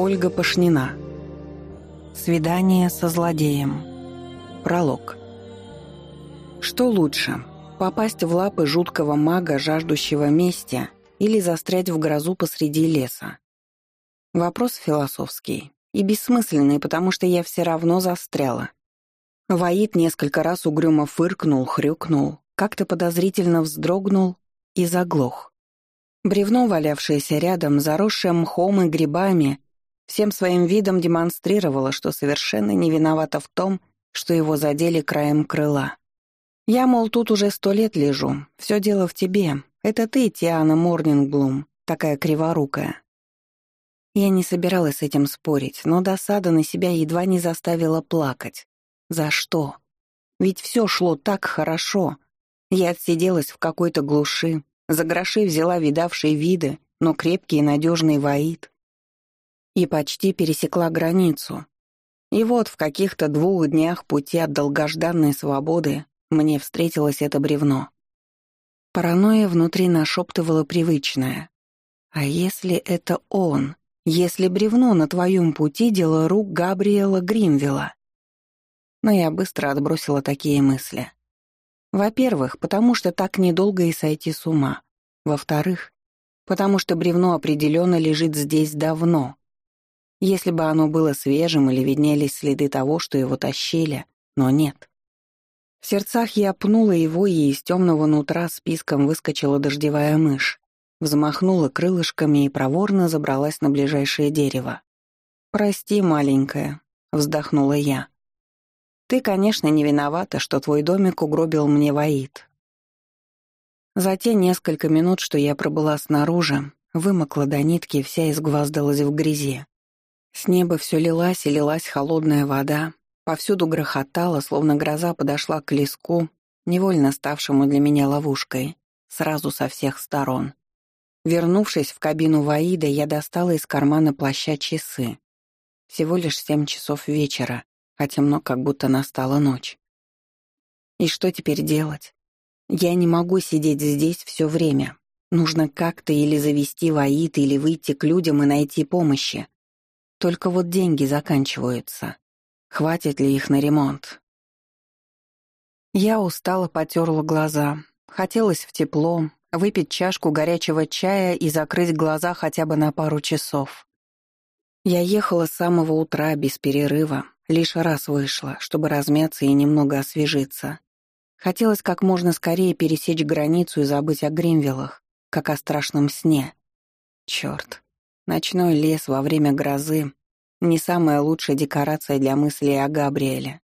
Ольга Пашнина. Свидание со злодеем. Пролог. Что лучше, попасть в лапы жуткого мага, жаждущего мести, или застрять в грозу посреди леса? Вопрос философский и бессмысленный, потому что я все равно застряла. Ваид несколько раз угрюмо фыркнул, хрюкнул, как-то подозрительно вздрогнул и заглох. Бревно, валявшееся рядом, заросшее мхом и грибами, всем своим видом демонстрировало, что совершенно не виновата в том, что его задели краем крыла. Я, мол, тут уже сто лет лежу, все дело в тебе. Это ты, Тиана Морнингблум, такая криворукая. Я не собиралась с этим спорить, но досада на себя едва не заставила плакать. За что? Ведь все шло так хорошо. Я отсиделась в какой-то глуши, за гроши взяла видавшие виды, но крепкий и надежный воит. И почти пересекла границу. И вот в каких-то двух днях пути от долгожданной свободы мне встретилось это бревно. Паранойя внутри нашептывала привычное. А если это он? Если бревно на твоем пути — дело рук Габриэла Гримвилла? Но я быстро отбросила такие мысли. Во-первых, потому что так недолго и сойти с ума. Во-вторых, потому что бревно определенно лежит здесь давно. Если бы оно было свежим или виднелись следы того, что его тащили, но нет. В сердцах я пнула его, и из темного нутра списком выскочила дождевая мышь, взмахнула крылышками и проворно забралась на ближайшее дерево. «Прости, маленькая», — вздохнула я. Ты, конечно, не виновата, что твой домик угробил мне Ваид. За те несколько минут, что я пробыла снаружи, вымокла до нитки, вся изгваздалась в грязи. С неба все лилась и лилась холодная вода, повсюду грохотала, словно гроза подошла к леску, невольно ставшему для меня ловушкой, сразу со всех сторон. Вернувшись в кабину Ваида, я достала из кармана плаща часы. Всего лишь семь часов вечера, а темно, как будто настала ночь. И что теперь делать? Я не могу сидеть здесь все время. Нужно как-то или завести воит, или выйти к людям и найти помощи. Только вот деньги заканчиваются. Хватит ли их на ремонт? Я устало потерла глаза. Хотелось в тепло, выпить чашку горячего чая и закрыть глаза хотя бы на пару часов. Я ехала с самого утра без перерыва, Лишь раз вышла, чтобы размяться и немного освежиться. Хотелось как можно скорее пересечь границу и забыть о Гримвиллах, как о страшном сне. Чёрт, ночной лес во время грозы — не самая лучшая декорация для мыслей о Габриэле.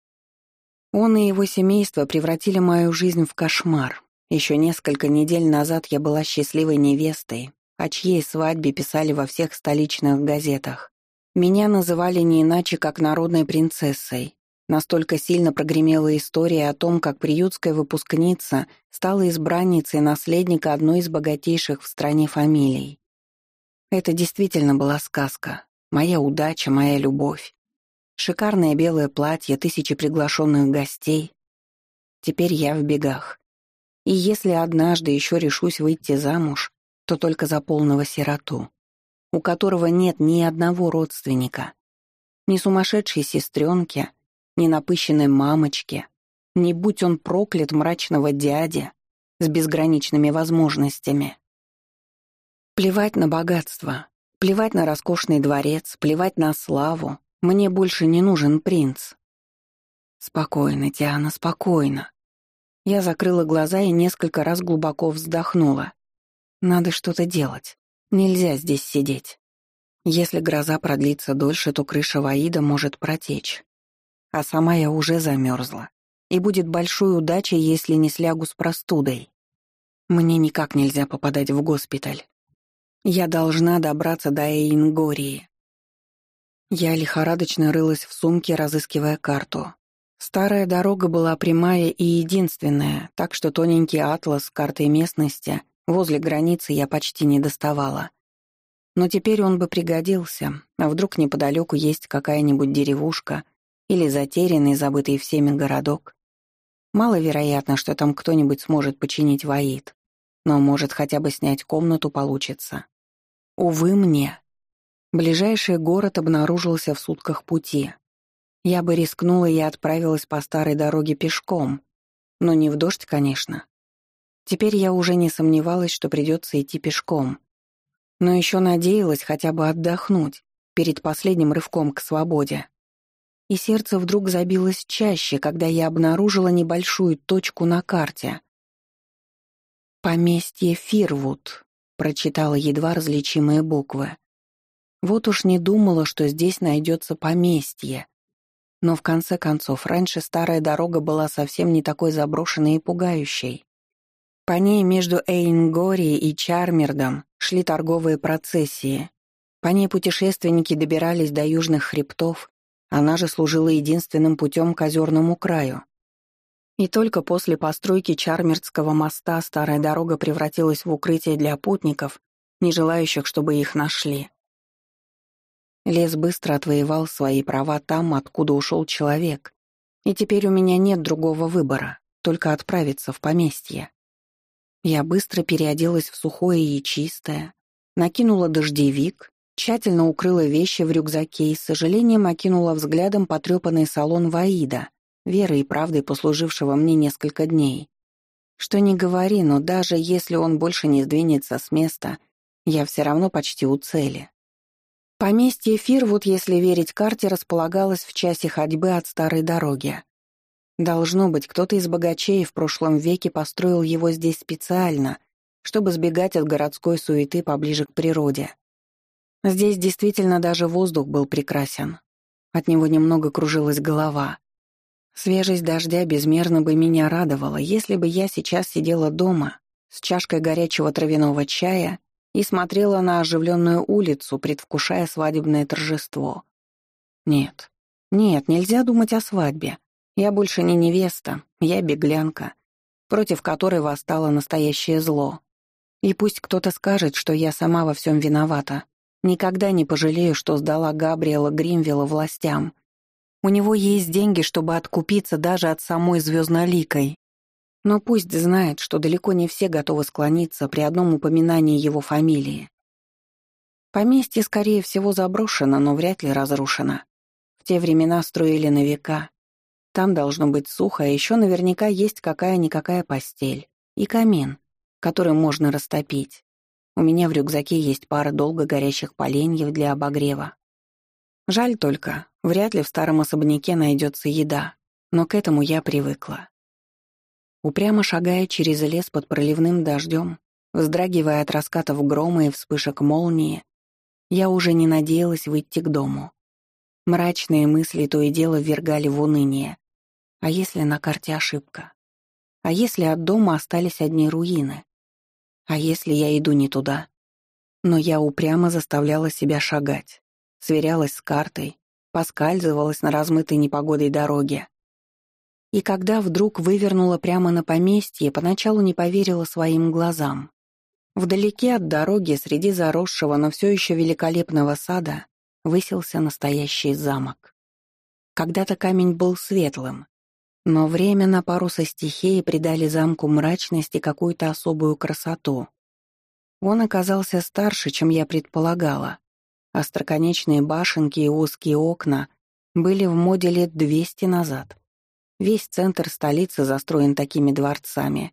Он и его семейство превратили мою жизнь в кошмар. Еще несколько недель назад я была счастливой невестой, о чьей свадьбе писали во всех столичных газетах. Меня называли не иначе, как народной принцессой. Настолько сильно прогремела история о том, как приютская выпускница стала избранницей наследника одной из богатейших в стране фамилий. Это действительно была сказка. Моя удача, моя любовь. Шикарное белое платье, тысячи приглашенных гостей. Теперь я в бегах. И если однажды еще решусь выйти замуж, то только за полного сироту у которого нет ни одного родственника, ни сумасшедшей сестренки, ни напыщенной мамочки, ни будь он проклят мрачного дяди с безграничными возможностями. Плевать на богатство, плевать на роскошный дворец, плевать на славу. Мне больше не нужен принц. Спокойно, Диана, спокойно. Я закрыла глаза и несколько раз глубоко вздохнула. Надо что-то делать. Нельзя здесь сидеть. Если гроза продлится дольше, то крыша Ваида может протечь. А сама я уже замерзла. И будет большой удачей, если не слягу с простудой. Мне никак нельзя попадать в госпиталь. Я должна добраться до Эйнгории. Я лихорадочно рылась в сумке, разыскивая карту. Старая дорога была прямая и единственная, так что тоненький атлас с картой местности Возле границы я почти не доставала. Но теперь он бы пригодился, а вдруг неподалеку есть какая-нибудь деревушка или затерянный, забытый всеми городок. Маловероятно, что там кто-нибудь сможет починить воит, но, может, хотя бы снять комнату получится. Увы мне. Ближайший город обнаружился в сутках пути. Я бы рискнула и отправилась по старой дороге пешком, но не в дождь, конечно. Теперь я уже не сомневалась, что придется идти пешком. Но еще надеялась хотя бы отдохнуть перед последним рывком к свободе. И сердце вдруг забилось чаще, когда я обнаружила небольшую точку на карте. «Поместье Фирвуд», — прочитала едва различимые буквы. Вот уж не думала, что здесь найдется поместье. Но в конце концов, раньше старая дорога была совсем не такой заброшенной и пугающей. По ней между Эйнгори и Чармердом шли торговые процессии. По ней путешественники добирались до южных хребтов, она же служила единственным путем к озерному краю. И только после постройки Чармердского моста старая дорога превратилась в укрытие для путников, не желающих, чтобы их нашли. Лес быстро отвоевал свои права там, откуда ушел человек. И теперь у меня нет другого выбора, только отправиться в поместье. Я быстро переоделась в сухое и чистое, накинула дождевик, тщательно укрыла вещи в рюкзаке и с сожалением окинула взглядом потрепанный салон Ваида, верой и правдой послужившего мне несколько дней. Что не говори, но даже если он больше не сдвинется с места, я все равно почти у цели. Поместье Фирвуд, если верить карте, располагалось в часе ходьбы от старой дороги. Должно быть, кто-то из богачей в прошлом веке построил его здесь специально, чтобы сбегать от городской суеты поближе к природе. Здесь действительно даже воздух был прекрасен. От него немного кружилась голова. Свежесть дождя безмерно бы меня радовала, если бы я сейчас сидела дома с чашкой горячего травяного чая и смотрела на оживленную улицу, предвкушая свадебное торжество. Нет, нет, нельзя думать о свадьбе. Я больше не невеста, я беглянка, против которой восстало настоящее зло. И пусть кто-то скажет, что я сама во всем виновата. Никогда не пожалею, что сдала Габриэла Гримвилла властям. У него есть деньги, чтобы откупиться даже от самой звездноликой, но пусть знает, что далеко не все готовы склониться при одном упоминании его фамилии. Поместье, скорее всего, заброшено, но вряд ли разрушено. В те времена строили на века. Там должно быть сухо, а еще наверняка есть какая-никакая постель и камин, который можно растопить. У меня в рюкзаке есть пара долго горящих поленьев для обогрева. Жаль только, вряд ли в старом особняке найдется еда, но к этому я привыкла. Упрямо шагая через лес под проливным дождем, вздрагивая от раскатов грома и вспышек молнии, я уже не надеялась выйти к дому. Мрачные мысли то и дело ввергали в уныние. А если на карте ошибка? А если от дома остались одни руины? А если я иду не туда? Но я упрямо заставляла себя шагать, сверялась с картой, поскальзывалась на размытой непогодой дороге, и когда вдруг вывернула прямо на поместье, поначалу не поверила своим глазам. Вдалеке от дороги, среди заросшего, но все еще великолепного сада, высился настоящий замок. Когда-то камень был светлым, но время на пару со стихией придали замку мрачность и какую-то особую красоту. Он оказался старше, чем я предполагала. Остроконечные башенки и узкие окна были в моде лет двести назад. Весь центр столицы застроен такими дворцами.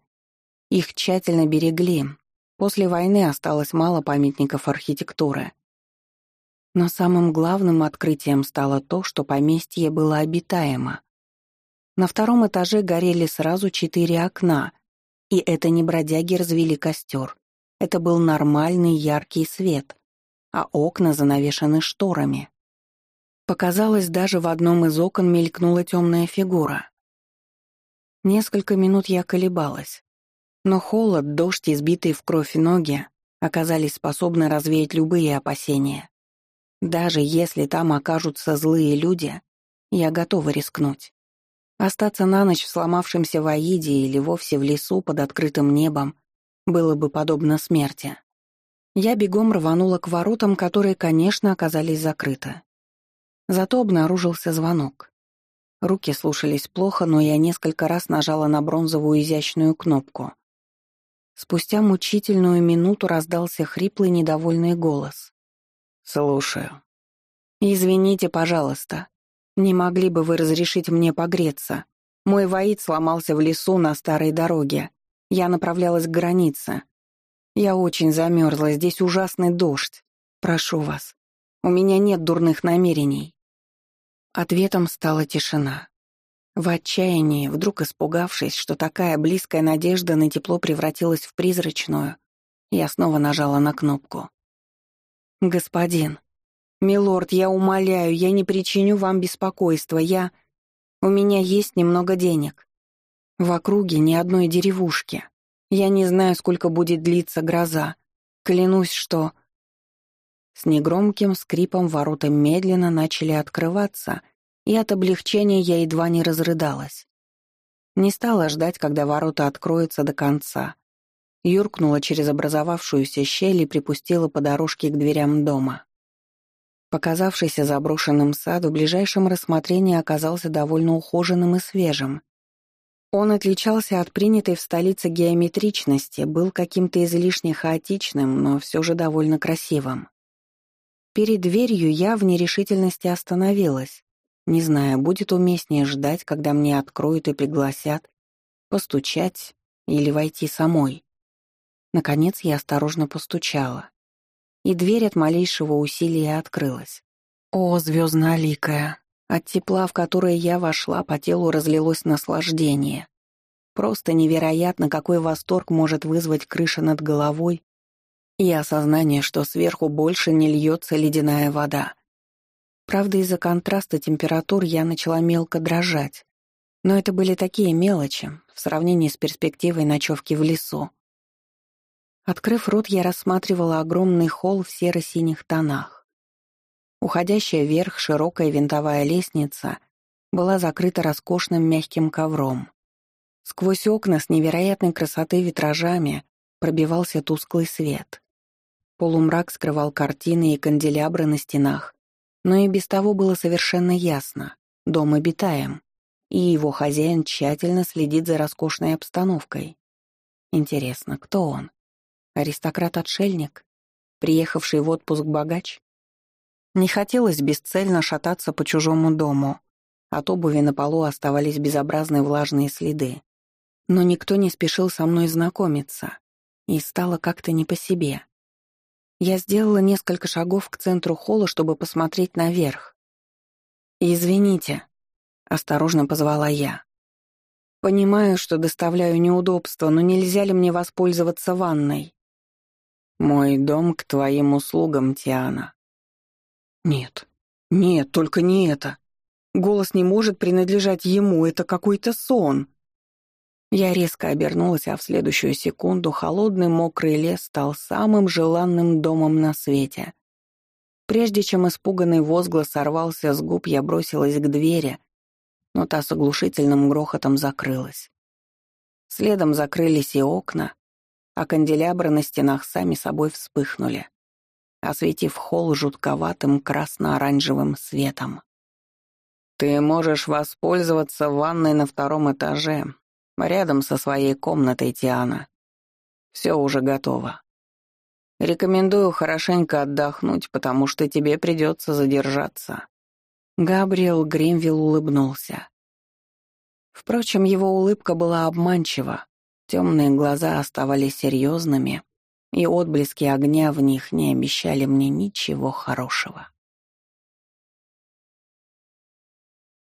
Их тщательно берегли. После войны осталось мало памятников архитектуры. Но самым главным открытием стало то, что поместье было обитаемо. На втором этаже горели сразу четыре окна, и это не бродяги развели костер. Это был нормальный яркий свет, а окна занавешены шторами. Показалось, даже в одном из окон мелькнула темная фигура. Несколько минут я колебалась. Но холод, дождь и сбитые в кровь ноги оказались способны развеять любые опасения. Даже если там окажутся злые люди, я готова рискнуть. Остаться на ночь в сломавшемся воиде или вовсе в лесу под открытым небом было бы подобно смерти. Я бегом рванула к воротам, которые, конечно, оказались закрыты. Зато обнаружился звонок. Руки слушались плохо, но я несколько раз нажала на бронзовую изящную кнопку. Спустя мучительную минуту раздался хриплый недовольный голос. «Слушаю». «Извините, пожалуйста. Не могли бы вы разрешить мне погреться? Мой воит сломался в лесу на старой дороге. Я направлялась к границе. Я очень замерзла, здесь ужасный дождь. Прошу вас. У меня нет дурных намерений». Ответом стала тишина. В отчаянии, вдруг испугавшись, что такая близкая надежда на тепло превратилась в призрачную, я снова нажала на кнопку. «Господин, милорд, я умоляю, я не причиню вам беспокойства, я... У меня есть немного денег. В округе ни одной деревушки. Я не знаю, сколько будет длиться гроза. Клянусь, что...» С негромким скрипом ворота медленно начали открываться, и от облегчения я едва не разрыдалась. Не стала ждать, когда ворота откроются до конца юркнула через образовавшуюся щель и припустила по дорожке к дверям дома. Показавшийся заброшенным сад в ближайшем рассмотрении оказался довольно ухоженным и свежим. Он отличался от принятой в столице геометричности, был каким-то излишне хаотичным, но все же довольно красивым. Перед дверью я в нерешительности остановилась, не зная, будет уместнее ждать, когда мне откроют и пригласят, постучать или войти самой. Наконец я осторожно постучала. И дверь от малейшего усилия открылась. О, звездно-ликая! От тепла, в которое я вошла, по телу разлилось наслаждение. Просто невероятно, какой восторг может вызвать крыша над головой и осознание, что сверху больше не льется ледяная вода. Правда, из-за контраста температур я начала мелко дрожать. Но это были такие мелочи в сравнении с перспективой ночевки в лесу. Открыв рот, я рассматривала огромный холл в серо-синих тонах. Уходящая вверх широкая винтовая лестница была закрыта роскошным мягким ковром. Сквозь окна с невероятной красоты витражами пробивался тусклый свет. Полумрак скрывал картины и канделябры на стенах, но и без того было совершенно ясно — дом обитаем, и его хозяин тщательно следит за роскошной обстановкой. Интересно, кто он? Аристократ-отшельник? Приехавший в отпуск богач? Не хотелось бесцельно шататься по чужому дому. От обуви на полу оставались безобразные влажные следы. Но никто не спешил со мной знакомиться, и стало как-то не по себе. Я сделала несколько шагов к центру холла, чтобы посмотреть наверх. «Извините», — осторожно позвала я. «Понимаю, что доставляю неудобства, но нельзя ли мне воспользоваться ванной?» «Мой дом к твоим услугам, Тиана». «Нет, нет, только не это. Голос не может принадлежать ему, это какой-то сон». Я резко обернулась, а в следующую секунду холодный мокрый лес стал самым желанным домом на свете. Прежде чем испуганный возглас сорвался с губ, я бросилась к двери, но та с оглушительным грохотом закрылась. Следом закрылись и окна, а канделябры на стенах сами собой вспыхнули, осветив холл жутковатым красно-оранжевым светом. «Ты можешь воспользоваться ванной на втором этаже, рядом со своей комнатой, Тиана. Все уже готово. Рекомендую хорошенько отдохнуть, потому что тебе придется задержаться». Габриэл Гримвилл улыбнулся. Впрочем, его улыбка была обманчива. Темные глаза оставались серьезными, и отблески огня в них не обещали мне ничего хорошего.